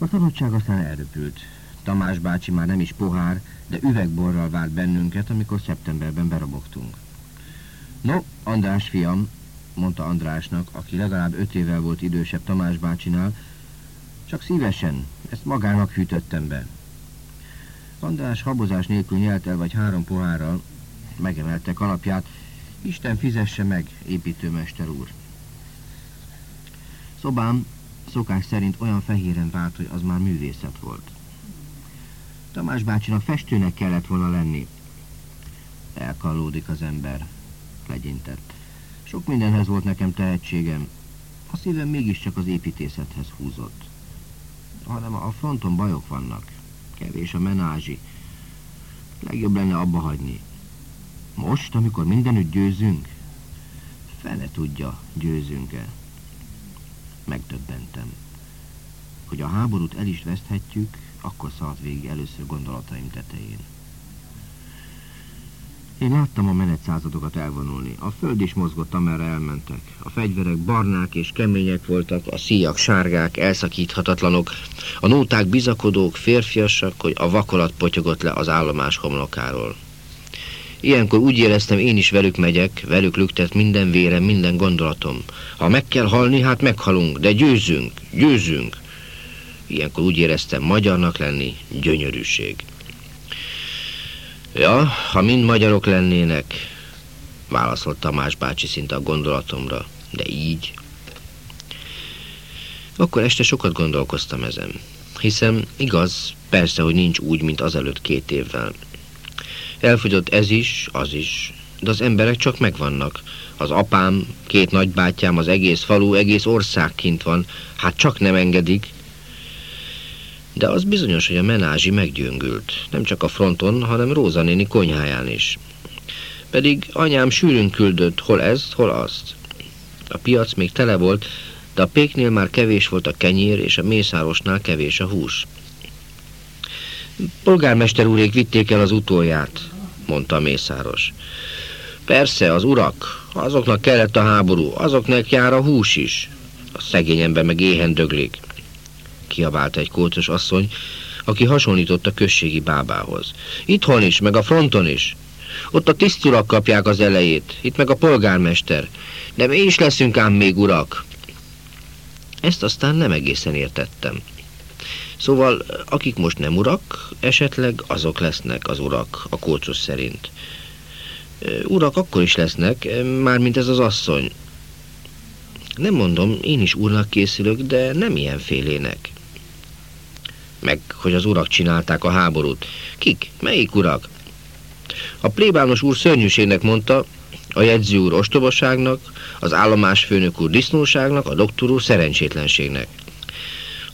A szabadság aztán elröpült. Tamás bácsi már nem is pohár, de üvegborral várt bennünket, amikor szeptemberben berobogtunk. No, András fiam, mondta Andrásnak, aki legalább öt évvel volt idősebb Tamás bácsinál, csak szívesen, ezt magának hűtöttem be. András habozás nélkül nyelt el vagy három pohárral, megemelte kalapját, Isten fizesse meg, építőmester úr. Szobám szokás szerint olyan fehéren vált, hogy az már művészet volt. Tamás bácsinak festőnek kellett volna lenni. Elkallódik az ember, legyintett. Sok mindenhez volt nekem tehetségem. A szívem mégiscsak az építészethez húzott. Hanem a fronton bajok vannak. Kevés a menázsi. Legjobb lenne abba hagyni. Most, amikor mindenütt győzünk? Fele tudja, győzünk-e. Megdöbbentem. Hogy a háborút el is veszthetjük, akkor szállt végig először gondolataim tetején. Én láttam a menetszázadokat elvonulni. A föld is mozgott, amerre elmentek. A fegyverek barnák és kemények voltak, a szíjak sárgák, elszakíthatatlanok, a nóták bizakodók, férfiasak, hogy a vakolat potyogott le az állomás homlokáról. Ilyenkor úgy éreztem, én is velük megyek, velük lüktet minden vérem, minden gondolatom. Ha meg kell halni, hát meghalunk, de győzünk, győzünk. Ilyenkor úgy éreztem, magyarnak lenni gyönyörűség. Ja, ha mind magyarok lennének, válaszolt Tamás bácsi szinte a gondolatomra, de így. Akkor este sokat gondolkoztam ezen. Hiszem, igaz, persze, hogy nincs úgy, mint azelőtt két évvel. Elfogyott ez is, az is, de az emberek csak megvannak. Az apám, két nagybátyám, az egész falu, egész ország kint van, hát csak nem engedik. De az bizonyos, hogy a menázsi meggyöngült. Nem csak a fronton, hanem Róza néni konyháján is. Pedig anyám sűrűn küldött, hol ezt, hol azt. A piac még tele volt, de a péknél már kevés volt a kenyér, és a mészárosnál kevés a hús. Polgármester úrék vitték el az utolját, mondta mészáros. Persze, az urak, azoknak kellett a háború, azoknak jár a hús is. A szegény ember meg éhen döglik. Kiabálta egy kócos asszony, aki hasonlított a községi bábához. Itthon is, meg a fronton is. Ott a tiszturak kapják az elejét, itt meg a polgármester. De mi is leszünk ám még urak. Ezt aztán nem egészen értettem. Szóval, akik most nem urak, esetleg azok lesznek az urak, a kócos szerint. Urak akkor is lesznek, mármint ez az asszony. Nem mondom, én is úrnak készülök, de nem ilyen félének. Meg, hogy az urak csinálták a háborút. Kik? Melyik urak? A plébános úr szörnyűségnek mondta, a jegyző úr ostobaságnak, az állomásfőnök úr disznóságnak, a doktor úr szerencsétlenségnek.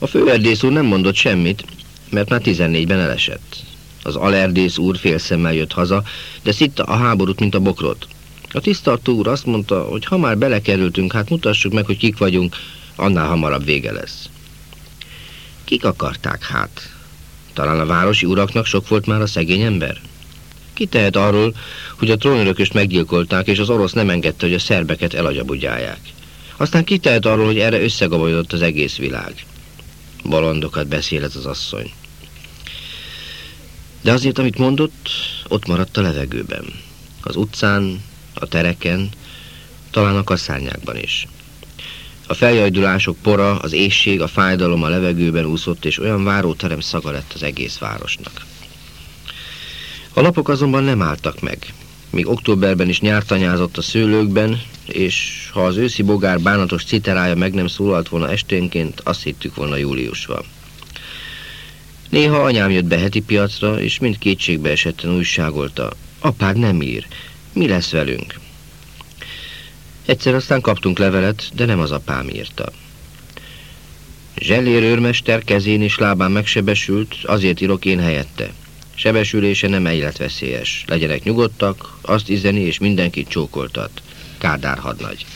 A főerdész úr nem mondott semmit, mert már 14-ben elesett. Az alerdész úr félszemmel jött haza, de szitta a háborút, mint a bokrot. A tisztartó úr azt mondta, hogy ha már belekerültünk, hát mutassuk meg, hogy kik vagyunk, annál hamarabb vége lesz. Kik akarták hát? Talán a városi uraknak sok volt már a szegény ember? Ki tehet arról, hogy a trónörököst meggyilkolták, és az orosz nem engedte, hogy a szerbeket elagyabudjálják? Aztán ki tehet arról, hogy erre összegabajodott az egész világ? Bolondokat beszél ez az asszony. De azért, amit mondott, ott maradt a levegőben. Az utcán, a tereken, talán a kaszárnyákban is. A feljajdulások pora, az ésség, a fájdalom a levegőben úszott, és olyan váróterem szaga lett az egész városnak. A lapok azonban nem álltak meg. Míg októberben is nyártanyázott a szőlőkben, és ha az őszi bogár bánatos citerája meg nem szólalt volna esténként, azt hittük volna július van. Néha anyám jött be heti piacra, és mind kétségbe esetten újságolta. Apád nem ír. Mi lesz velünk? Egyszer aztán kaptunk levelet, de nem az apám írta. Zsellér őrmester kezén és lábán megsebesült, azért írok én helyette. Sebesülése nem életveszélyes. Legyenek nyugodtak, azt izeni és mindenkit csókoltat. Kádár hadnagy.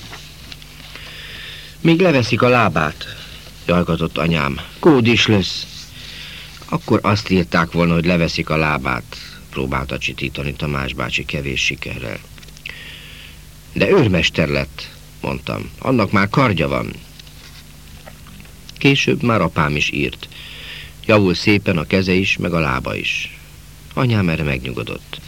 Még leveszik a lábát, jajgatott anyám. Kód is lesz. Akkor azt írták volna, hogy leveszik a lábát, próbálta csitítani Tamás bácsi kevés sikerrel. De őrmester lett, mondtam. Annak már kardja van. Később már apám is írt. Javul szépen a keze is, meg a lába is. Anyám erre megnyugodott.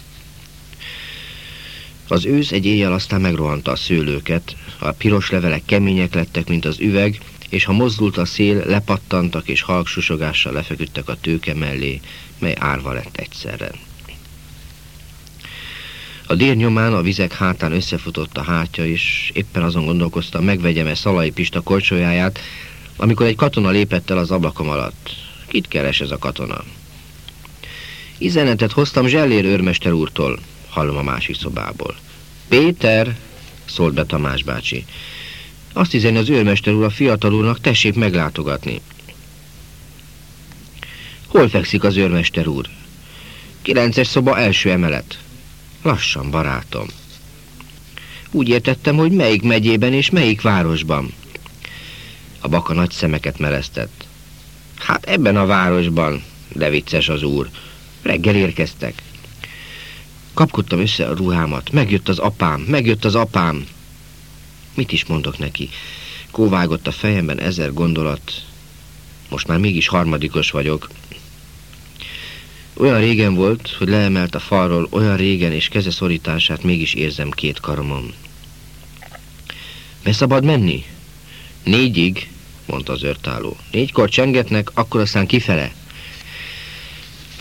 Az ősz egy éjjel aztán megrohanta a szőlőket, a piros levelek kemények lettek, mint az üveg, és ha mozdult a szél, lepattantak és halk susogással lefeküdtek a tőke mellé, mely árva lett egyszerre. A dér nyomán a vizek hátán összefutott a hátja, és éppen azon gondolkoztam, megvegyem-e Szalai Pista korcsolyáját, amikor egy katona lépett el az ablakom alatt. Kit keres ez a katona? Izenetet hoztam Zsellér őrmester úrtól, hallom a másik szobából. Péter, szólt be Tamás bácsi. Azt üzeni az őrmester úr a fiatal úrnak, tessék meglátogatni. Hol fekszik az őrmester úr? Kilences szoba első emelet. Lassan, barátom. Úgy értettem, hogy melyik megyében és melyik városban. A baka nagy szemeket mereztett. Hát ebben a városban, de vicces az úr. Reggel érkeztek. Kapkodtam össze a ruhámat. Megjött az apám, megjött az apám. Mit is mondok neki? Kóvágott a fejemben ezer gondolat. Most már mégis harmadikos vagyok. Olyan régen volt, hogy leemelt a falról, olyan régen, és keze szorítását mégis érzem két karomon. Be szabad menni? Négyig, mondta az örtálló. Négykor csengetnek, akkor aztán kifele.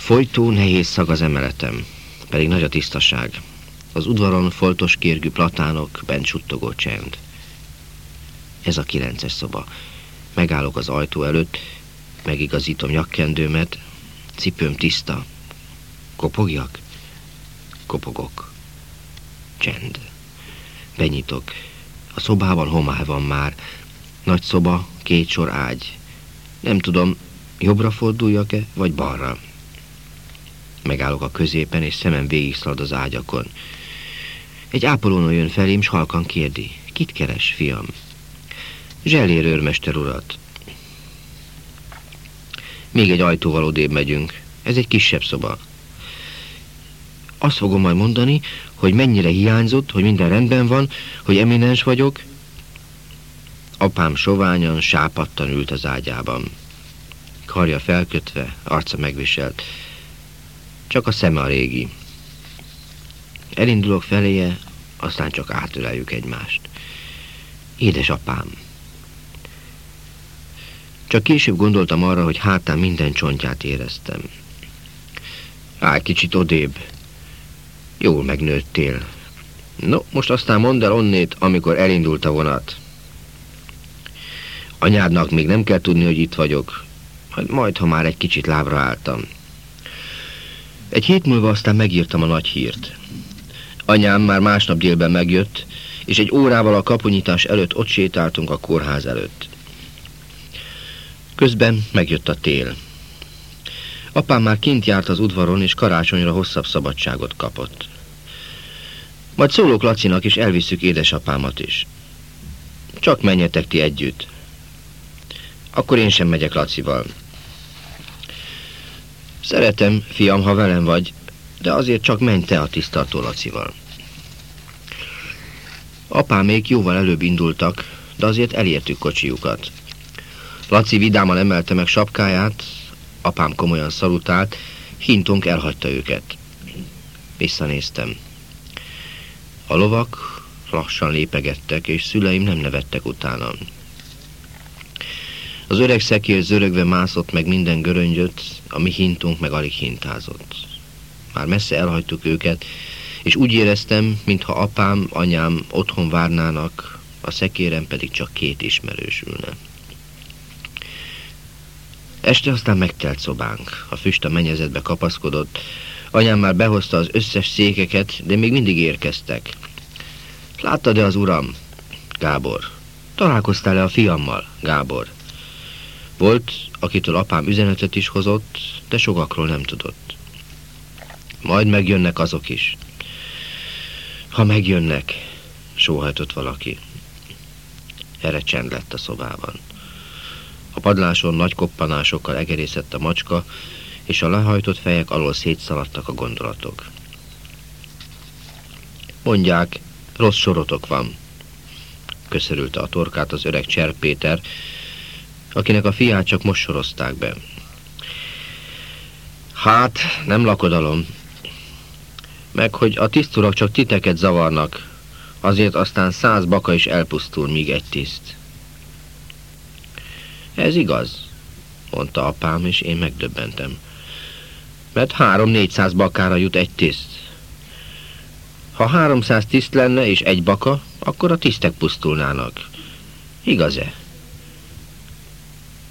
Folytó nehéz szag az emeletem, pedig nagy a tisztaság. Az udvaron foltos kérgű platánok, bent suttogó csend. Ez a kilences szoba. Megállok az ajtó előtt, megigazítom nyakkendőmet, cipőm tiszta. Kopogjak? Kopogok. Csend. Benyitok. A szobában homály van már. Nagy szoba, két sor ágy. Nem tudom, jobbra forduljak-e, vagy balra. Megállok a középen, és szemem végig szalad az ágyakon. Egy ápolónő jön felém, s halkan kérdi. Kit keres, fiam? Zsellér őrmester urat. Még egy ajtóval odébb megyünk. Ez egy kisebb szoba. Azt fogom majd mondani, hogy mennyire hiányzott, hogy minden rendben van, hogy eminens vagyok. Apám soványan, sápattan ült az ágyában. Karja felkötve, arca megviselt. Csak a szeme a régi. Elindulok feléje, aztán csak átöleljük egymást. Édesapám! Csak később gondoltam arra, hogy hátán minden csontját éreztem. Állj kicsit odébb. Jól megnőttél. No, most aztán mondd el onnét, amikor elindult a vonat. Anyádnak még nem kell tudni, hogy itt vagyok. Majd, majd ha már egy kicsit lábra álltam. Egy hét múlva aztán megírtam a nagy hírt. Anyám már másnap délben megjött, és egy órával a kapunyítás előtt ott sétáltunk a kórház előtt. Közben megjött a tél. Apám már kint járt az udvaron, és karácsonyra hosszabb szabadságot kapott. Majd szólok Lacinak, és elviszük édesapámat is. Csak menjetek ti együtt. Akkor én sem megyek Lacival. Szeretem, fiam, ha velem vagy, de azért csak menj te a tisztartó Lacival. Apámék jóval előbb indultak, de azért elértük kocsiukat. Laci vidáman emelte meg sapkáját, apám komolyan szalutált, hintunk elhagyta őket. Visszanéztem. A lovak lassan lépegettek, és szüleim nem nevettek utána. Az öreg szekér zörögve mászott meg minden göröngyöt, a mi hintunk meg alig hintázott. Már messze elhagytuk őket, és úgy éreztem, mintha apám, anyám otthon várnának, a szekérem pedig csak két ismerős ülne. Este aztán megtelt szobánk. A füst a mennyezetbe kapaszkodott. Anyám már behozta az összes székeket, de még mindig érkeztek. Láttad-e az uram? Gábor. Találkoztál-e a fiammal? Gábor. Volt, akitől apám üzenetet is hozott, de sokakról nem tudott. Majd megjönnek azok is. Ha megjönnek, sóhajtott valaki. Erre csend lett a szobában. A padláson nagy koppanásokkal egerészett a macska, és a lehajtott fejek alól szétszaladtak a gondolatok. Mondják, rossz sorotok van, köszörülte a torkát az öreg Cserpéter, akinek a fiát csak most sorozták be. Hát, nem lakodalom. Meg, hogy a tiszturak csak titeket zavarnak, azért aztán száz baka is elpusztul, míg egy tiszt. Ez igaz, mondta apám, és én megdöbbentem. Mert három-négyszáz bakára jut egy tiszt. Ha háromszáz tiszt lenne és egy baka, akkor a tisztek pusztulnának. Igaz-e?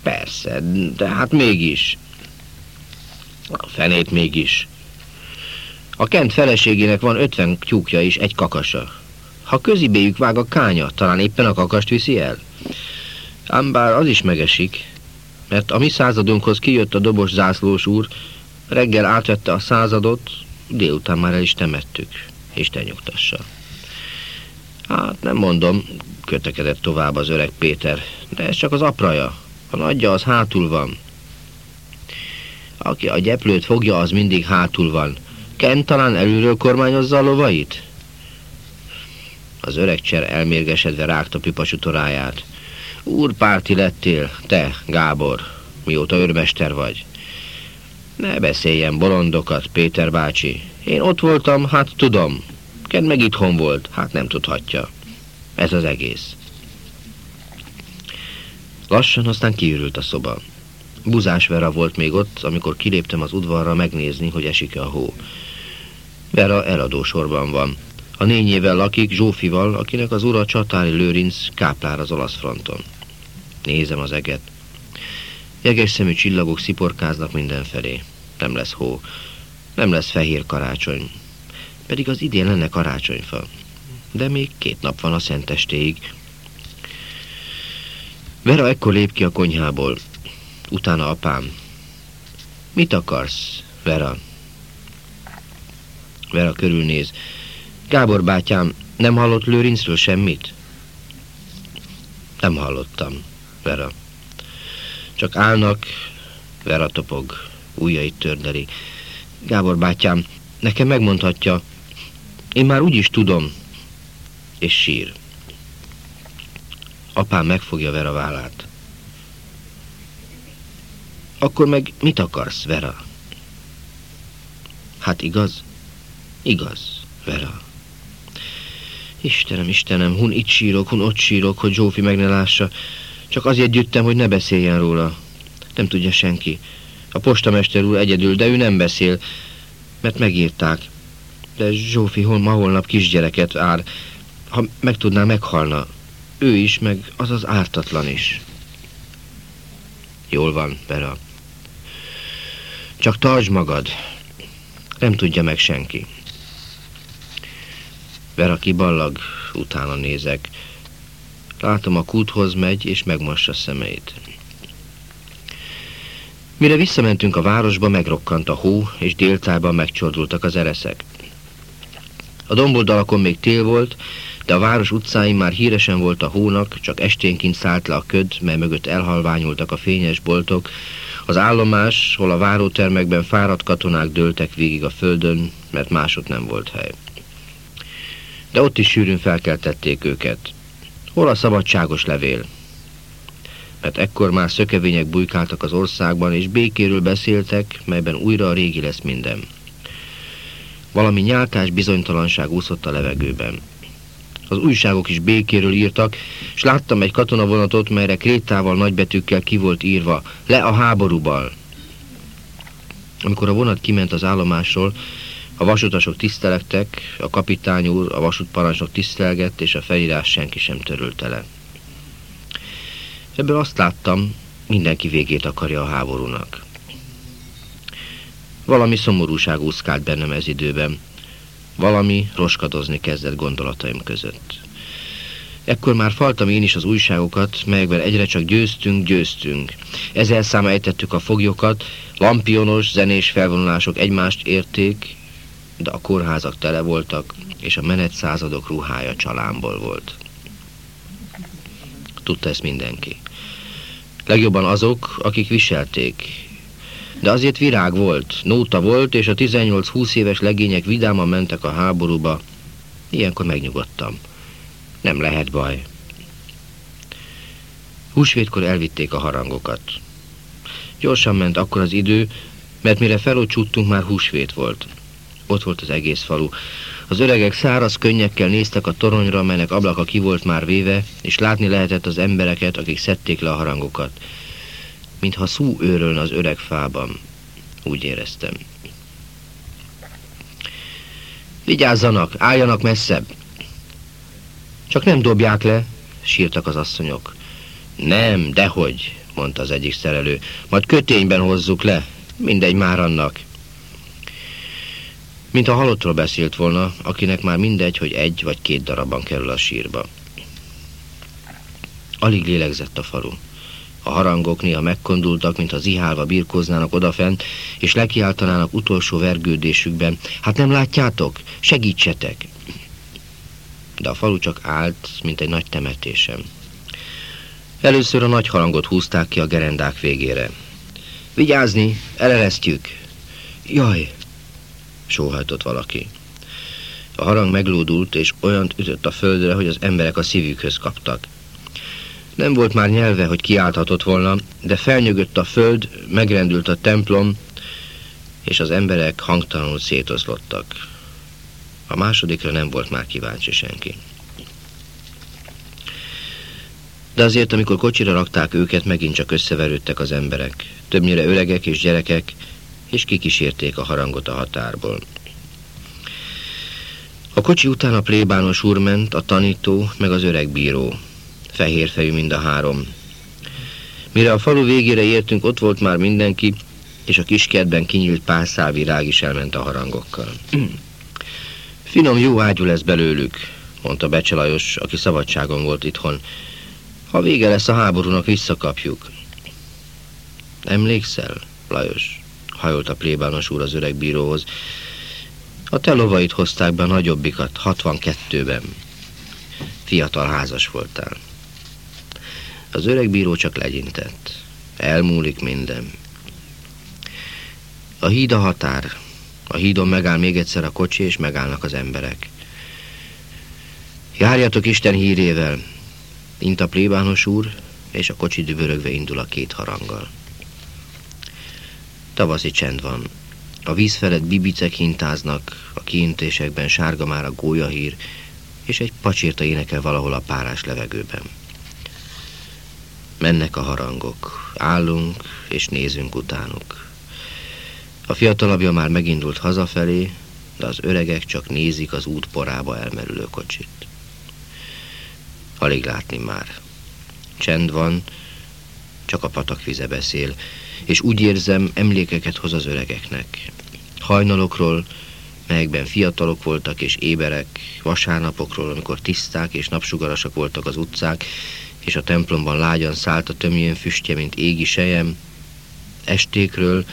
Persze, de hát mégis. A fenét mégis. A Kent feleségének van ötven tyúkja és egy kakasa. Ha közibéjük vág a kánya, talán éppen a kakast viszi el. Ám bár az is megesik, mert a mi századunkhoz kijött a dobos zászlós úr, reggel átvette a századot, délután már el is temettük. Isten nyugtassa. Hát nem mondom, kötekedett tovább az öreg Péter, de ez csak az apraja. A nagyja az hátul van. Aki a gyeplőt fogja, az mindig hátul van. Ken talán előről kormányozza a lovait? Az öreg cser elmérgesedve rágta pipasú toráját. Úrpárti lettél, te, Gábor, mióta őrmester vagy. Ne beszéljen bolondokat, Péter bácsi. Én ott voltam, hát tudom. Ken meg itthon volt, hát nem tudhatja. Ez az egész. Lassan aztán kiürült a szoba. Buzás Vera volt még ott, amikor kiléptem az udvarra megnézni, hogy esik-e a hó. Vera eladó sorban van. A nényével lakik, Zsófival, akinek az ura Csatári Lőrinc káplár az olasz fronton. Nézem az eget. Jeges szemű csillagok sziporkáznak mindenfelé. Nem lesz hó. Nem lesz fehér karácsony. Pedig az idén lenne karácsonyfa. De még két nap van a szentestéig. Vera ekkor lép ki a konyhából. Utána apám. Mit akarsz, Vera? Vera körülnéz. Gábor bátyám, nem hallott Lőrincről semmit? Nem hallottam, Vera. Csak állnak, Vera topog, ujjait tördeli. Gábor bátyám, nekem megmondhatja, én már úgy is tudom, és sír. Apám megfogja Vera vállát. Akkor meg mit akarsz, Vera? Hát igaz? Igaz, Vera. Istenem, Istenem, hun itt sírok, hun ott sírok, hogy Zsófi meg ne lássa. Csak azért gyűjtem, hogy ne beszéljen róla. Nem tudja senki. A postamester úr egyedül, de ő nem beszél, mert megírták. De Zsófi hol, ma holnap kisgyereket ár. Ha megtudná, meghalna. Ő is, meg az az ártatlan is. Jól van, Vera. Csak tartsd magad. Nem tudja meg senki. Vera kiballag, utána nézek. Látom, a kúthoz megy, és megmossa szemeit. Mire visszamentünk a városba, megrokkant a hó, és déltában megcsordultak az ereszek. A domboldalakon még tél volt, de a város utcáin már híresen volt a hónak, csak esténként szállt le a köd, mely mögött elhalványultak a fényes boltok, az állomás, hol a várótermekben fáradt katonák dőltek végig a földön, mert másod nem volt hely. De ott is sűrűn felkeltették őket. Hol a szabadságos levél? Mert ekkor már szökevények bujkáltak az országban, és békéről beszéltek, melyben újra a régi lesz minden. Valami nyálkás bizonytalanság úszott a levegőben. Az újságok is békéről írtak, és láttam egy katonavonatot, melyre krétával nagybetűkkel ki volt írva, le a háborúbal. Amikor a vonat kiment az állomásról, a vasutasok tisztelektek, a kapitány úr, a vasútparancsnok tisztelgett, és a felírás senki sem törölte le. Ebből azt láttam, mindenki végét akarja a háborúnak. Valami szomorúság úszkált bennem ez időben. Valami roskadozni kezdett gondolataim között. Ekkor már faltam én is az újságokat, melyekben egyre csak győztünk, győztünk. Ezer száma ejtettük a foglyokat, lampionos, zenés felvonulások egymást érték, de a kórházak tele voltak, és a menet századok ruhája csalámból volt. Tudta ezt mindenki. Legjobban azok, akik viselték, de azért virág volt, nóta volt, és a 18-20 éves legények vidáman mentek a háborúba. Ilyenkor megnyugodtam. Nem lehet baj. Húsvétkor elvitték a harangokat. Gyorsan ment akkor az idő, mert mire felúcsúttunk, már húsvét volt. Ott volt az egész falu. Az öregek száraz könnyekkel néztek a toronyra, melynek ablaka ki volt már véve, és látni lehetett az embereket, akik szedték le a harangokat. Mintha szú őrölne az öreg fában. Úgy éreztem. Vigyázzanak, álljanak messzebb! Csak nem dobják le, sírtak az asszonyok. Nem, dehogy, mondta az egyik szerelő. Majd kötényben hozzuk le, mindegy már annak. Mint a halottról beszélt volna, akinek már mindegy, hogy egy vagy két darabban kerül a sírba. Alig lélegzett a falu. A harangok néha megkondultak, mint az ihálva birkóznának odafent, és lekiáltanának utolsó vergődésükben. Hát nem látjátok? Segítsetek! De a falu csak állt, mint egy nagy temetésem. Először a nagy harangot húzták ki a gerendák végére. Vigyázni, eleresztjük! Jaj! sóhajtott valaki. A harang meglódult, és olyan ütött a földre, hogy az emberek a szívükhöz kaptak. Nem volt már nyelve, hogy kiálthatott volna, de felnyögött a föld, megrendült a templom, és az emberek hangtalanul szétoszlottak. A másodikra nem volt már kíváncsi senki. De azért, amikor kocsira rakták őket, megint csak összeverődtek az emberek. Többnyire öregek és gyerekek, és kikísérték a harangot a határból. A kocsi után a plébános úr ment, a tanító, meg az öreg bíró. Fehérfejű mind a három. Mire a falu végére értünk, ott volt már mindenki, és a kiskertben kinyílt pár szál virág is elment a harangokkal. Finom jó ágyú lesz belőlük, mondta Becselajos, aki szabadságon volt itthon. Ha vége lesz a háborúnak, visszakapjuk. Emlékszel, Lajos? Hajolt a plébános úr az öreg bíróhoz. A te lovait hozták be a nagyobbikat, 62-ben. Fiatal házas voltál. Az öreg bíró csak legyintett. Elmúlik minden. A híd a határ. A hídon megáll még egyszer a kocsi, és megállnak az emberek. Járjatok Isten hírével, int a plébános úr, és a kocsi dübörögve indul a két haranggal. Tavaszi csend van. A víz felett bibicek hintáznak, a kiintésekben sárga már a gólyahír, és egy pacsírta énekel valahol a párás levegőben. Mennek a harangok, állunk és nézünk utánuk. A fiatalabbja már megindult hazafelé, de az öregek csak nézik az út porába elmerülő kocsit. Alig látni már. Csend van, csak a patakvize beszél, és úgy érzem, emlékeket hoz az öregeknek. Hajnalokról, melyekben fiatalok voltak és éberek, vasárnapokról, amikor tiszták és napsugarasak voltak az utcák, és a templomban lágyan szállt a tömjén füstje, mint égi sejem, estékről,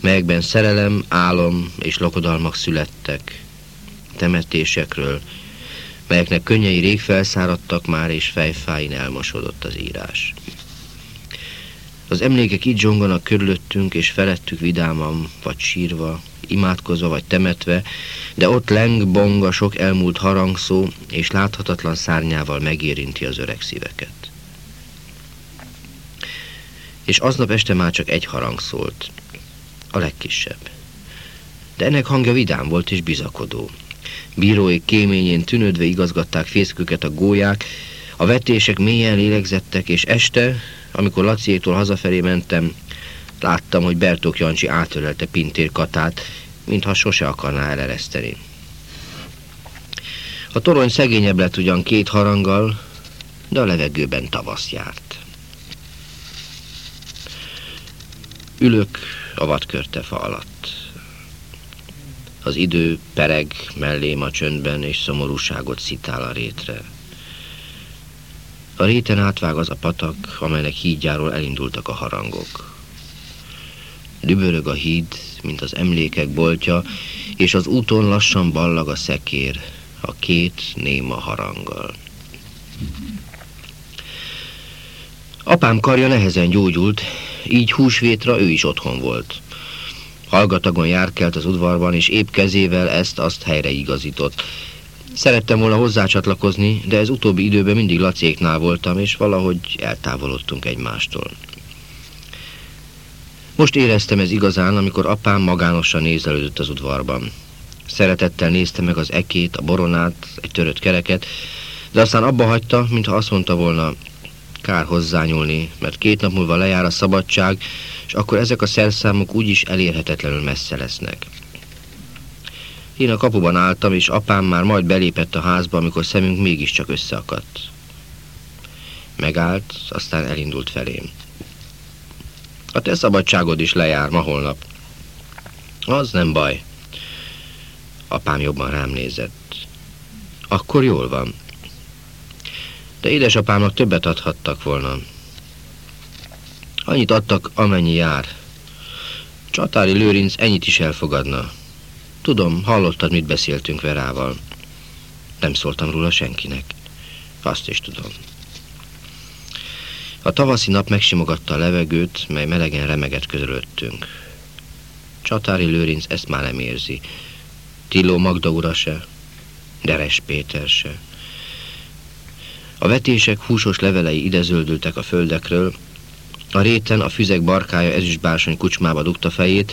melyekben szerelem, álom és lokodalmak születtek, temetésekről, melyeknek könnyei rég felszáradtak már, és fejfáin elmosodott az írás. Az emlékek így zsonganak körülöttünk, és felettük vidáman, vagy sírva, imádkozva, vagy temetve, de ott leng, bong a sok elmúlt harangszó, és láthatatlan szárnyával megérinti az öreg szíveket. És aznap este már csak egy harang szólt, a legkisebb. De ennek hangja vidám volt és bizakodó. Bírói kéményén tűnődve igazgatták fészküket a gólyák, a vetések mélyen lélegzettek, és este, amikor Laciétól hazafelé mentem, láttam, hogy Bertók Jancsi átölelte Pintér Katát, mintha sose akarná elereszteni. A torony szegényebb lett ugyan két haranggal, de a levegőben tavasz járt. Ülök a vadkörtefa alatt. Az idő pereg mellém a csöndben, és szomorúságot szitál a rétre. A réten átvág az a patak, amelynek hídjáról elindultak a harangok. Dübörög a híd, mint az emlékek boltja, és az úton lassan ballag a szekér, a két néma haranggal. Apám karja nehezen gyógyult, így húsvétra ő is otthon volt. Hallgatagon járkelt az udvarban, és épp kezével ezt-azt helyre igazított. Szerettem volna hozzácsatlakozni, de ez utóbbi időben mindig Lacéknál voltam, és valahogy eltávolodtunk egymástól. Most éreztem ez igazán, amikor apám magánosan nézelődött az udvarban. Szeretettel nézte meg az ekét, a boronát, egy törött kereket, de aztán abba hagyta, mintha azt mondta volna, kár hozzányúlni, mert két nap múlva lejár a szabadság, és akkor ezek a szerszámok úgyis elérhetetlenül messze lesznek. Én a kapuban álltam, és apám már majd belépett a házba, amikor szemünk mégiscsak összeakadt. Megállt, aztán elindult felém. A te szabadságod is lejár ma holnap. Az nem baj. Apám jobban rám nézett. Akkor jól van. De édesapámnak többet adhattak volna. Annyit adtak, amennyi jár. Csatári Lőrinc ennyit is elfogadna. Tudom, hallottad, mit beszéltünk Verával. Nem szóltam róla senkinek. Azt is tudom. A tavaszi nap megsimogatta a levegőt, mely melegen remegett közölöttünk. Csatári Lőrinc ezt már nem érzi. Tilló Magda ura se, Deres Péter se. A vetések húsos levelei ide zöldültek a földekről, a réten a füzek barkája ezüstbársony kucsmába dugta fejét,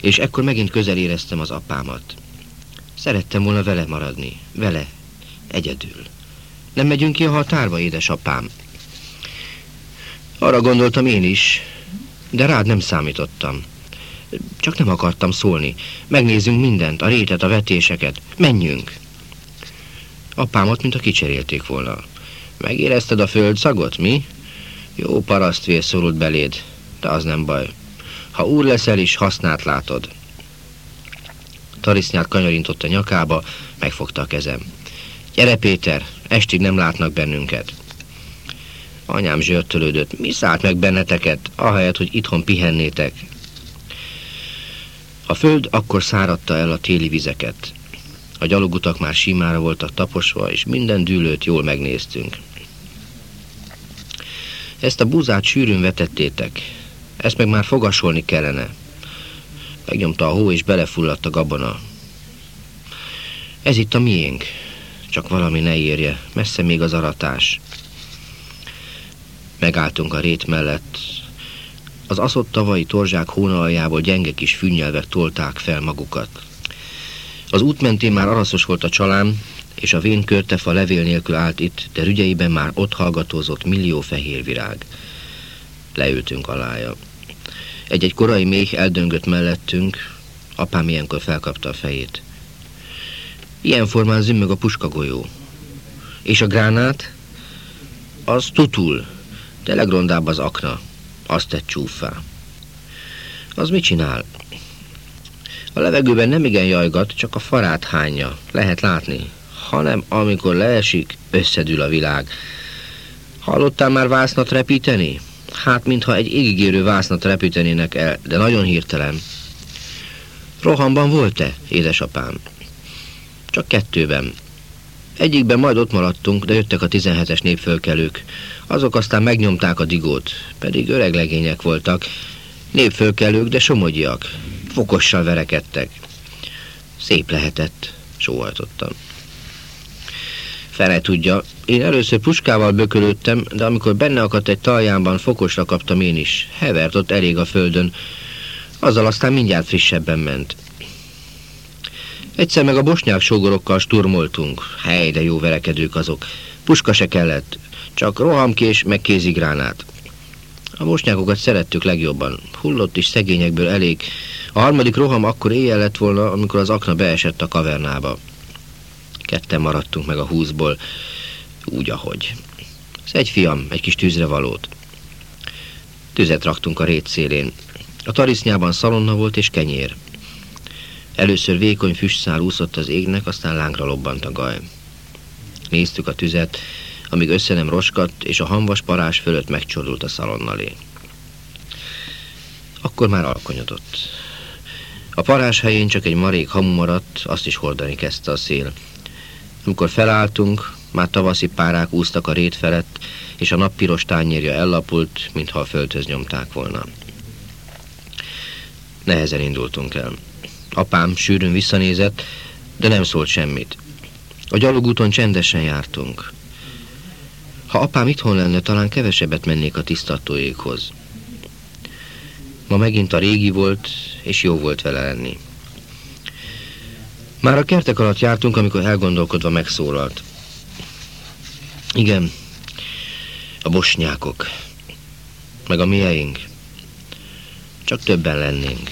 és ekkor megint közel éreztem az apámat. Szerettem volna vele maradni, vele, egyedül. Nem megyünk ki a határba, édesapám? Arra gondoltam én is, de rád nem számítottam. Csak nem akartam szólni. Megnézzünk mindent, a rétet, a vetéseket. Menjünk! Apámat, mint a kicserélték volna. Megérezted a föld szagot, mi? Jó parasztvér szorult beléd, de az nem baj. Ha úr leszel is, hasznát látod. Tarisznyát kanyarintott a nyakába, megfogta a kezem. Gyere, Péter, estig nem látnak bennünket. Anyám zsörtölődött. Mi szállt meg benneteket, ahelyett, hogy itthon pihennétek? A föld akkor száradta el a téli vizeket. A gyalogutak már simára voltak taposva, és minden dűlőt jól megnéztünk. Ezt a búzát sűrűn vetettétek. Ezt meg már fogasolni kellene. Megnyomta a hó, és belefulladt a gabona. Ez itt a miénk. Csak valami ne érje. Messze még az aratás. Megálltunk a rét mellett. Az aszott tavalyi torzsák hónaljából gyenge kis fűnyelvek tolták fel magukat. Az út mentén már araszos volt a csalám, és a vén körtefa levél nélkül állt itt, de rügyeiben már ott hallgatózott millió fehér virág. Leültünk alája. Egy-egy korai méh eldöngött mellettünk, apám ilyenkor felkapta a fejét. Ilyen formán zümmög a puskagolyó. És a gránát? Az tutul, de legrondább az akna. Azt tett csúfá. Az mit csinál? A levegőben nem igen jajgat, csak a farát hányja. Lehet látni. Hanem amikor leesik, összedül a világ. Hallottál már vásznat repíteni? Hát, mintha egy égigérő vásznat repítenének el, de nagyon hirtelen. Rohamban volt-e, édesapám? Csak kettőben. Egyikben majd ott maradtunk, de jöttek a 17-es népfölkelők. Azok aztán megnyomták a digót, pedig öreg legények voltak. Népfölkelők, de somogyiak. Fokossal verekedtek. Szép lehetett, sóhajtottam. Fele tudja, én először puskával bökölődtem, de amikor benne akadt egy taljánban, fokosra kaptam én is. Hevert ott elég a földön. Azzal aztán mindjárt frissebben ment. Egyszer meg a bosnyák sógorokkal sturmoltunk. Hely, de jó verekedők azok. Puska se kellett, csak rohamkés meg kézigránát. A bosnyákokat szerettük legjobban. Hullott is szegényekből elég. A harmadik roham akkor éjjel lett volna, amikor az akna beesett a kavernába. Ketten maradtunk meg a húszból, úgy, ahogy. Ez egy fiam, egy kis tűzre valót. Tüzet raktunk a rét szélén. A tarisznyában szalonna volt és kenyér. Először vékony füstszál úszott az égnek, aztán lángra lobbant a gaj. Néztük a tüzet, amíg össze nem roskadt, és a hamvas parás fölött megcsordult a szalonnalé. Akkor már alkonyodott. A parás helyén csak egy marék hamu maradt, azt is hordani kezdte a szél. Amikor felálltunk, már tavaszi párák úsztak a rét felett, és a nap piros tányérja ellapult, mintha a földhöz nyomták volna. Nehezen indultunk el. Apám sűrűn visszanézett, de nem szólt semmit. A gyalogúton csendesen jártunk. Ha apám itthon lenne, talán kevesebbet mennék a tisztatóékhoz. Ma megint a régi volt, és jó volt vele lenni. Már a kertek alatt jártunk, amikor elgondolkodva megszólalt. Igen, a bosnyákok, meg a mieink. Csak többen lennénk.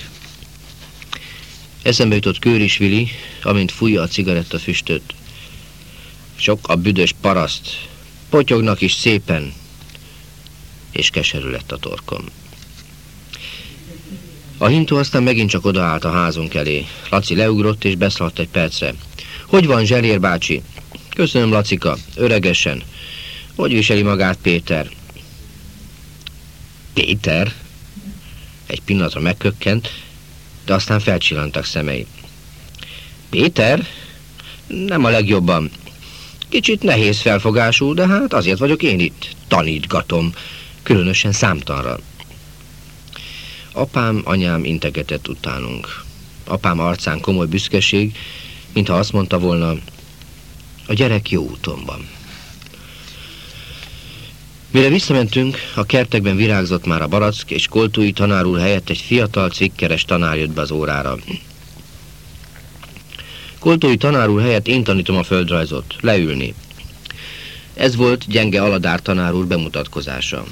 Eszembe jutott Kőrisvili, amint fújja a cigaretta füstöt. Sok a büdös paraszt, potyognak is szépen, és keserű lett a torkom. A hintó aztán megint csak odaállt a házunk elé. Laci leugrott és beszaladt egy percre. Hogy van, Zselér bácsi? Köszönöm, Lacika, öregesen. Hogy viseli magát Péter? Péter? Egy pillanatra megkökkent, de aztán felcsillantak szemei. Péter? Nem a legjobban. Kicsit nehéz felfogású, de hát azért vagyok én itt. Tanítgatom, különösen számtanra. Apám, anyám integetett utánunk. Apám arcán komoly büszkeség, mintha azt mondta volna, a gyerek jó úton van. Mire visszamentünk, a kertekben virágzott már a barack, és koltói tanár úr helyett egy fiatal, cikkeres tanár jött be az órára. Koltói tanár úr helyett én tanítom a földrajzot, leülni. Ez volt gyenge aladár tanár úr bemutatkozása.